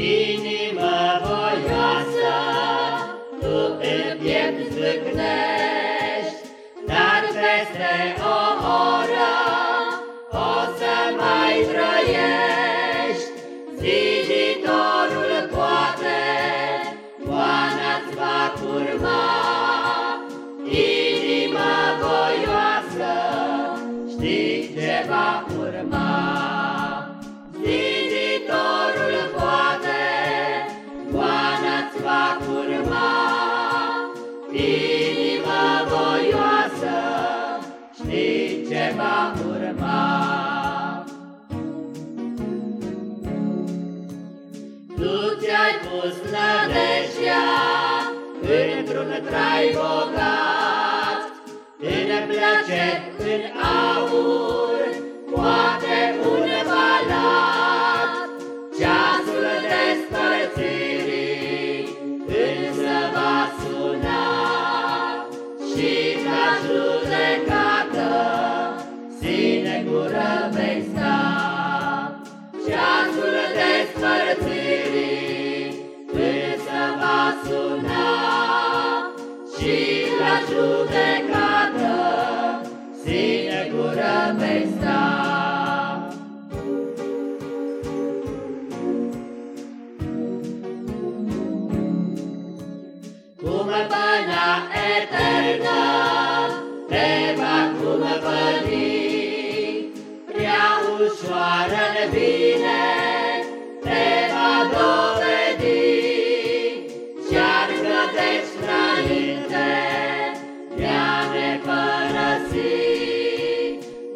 Inimă voioasă, tu în piept zvâcnești, Dar peste o oră o să mai trăiești. Ziditorul poate, goana-ți va curma, Inimă voioasă, știi ce va Inima voioasă, știi ce va urma. Tu ți-ai pus nădejdea într-un trai bogat, în place, în aur, sinegură vei sta. Ceasul despărțirii însă va suna și la judecată, sinegură vei sta. Cum până eternă ușoară-ne bine, te va dovedi. Cearcă deci înainte de a ne părăsi.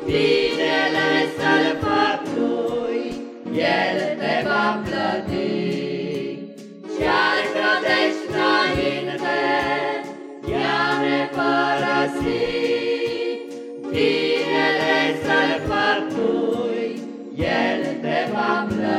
Binele să-l făptui, El te va plăti. Cearcă deci înainte de a ne părăsi. Binele să-l făptui, Yeah. 감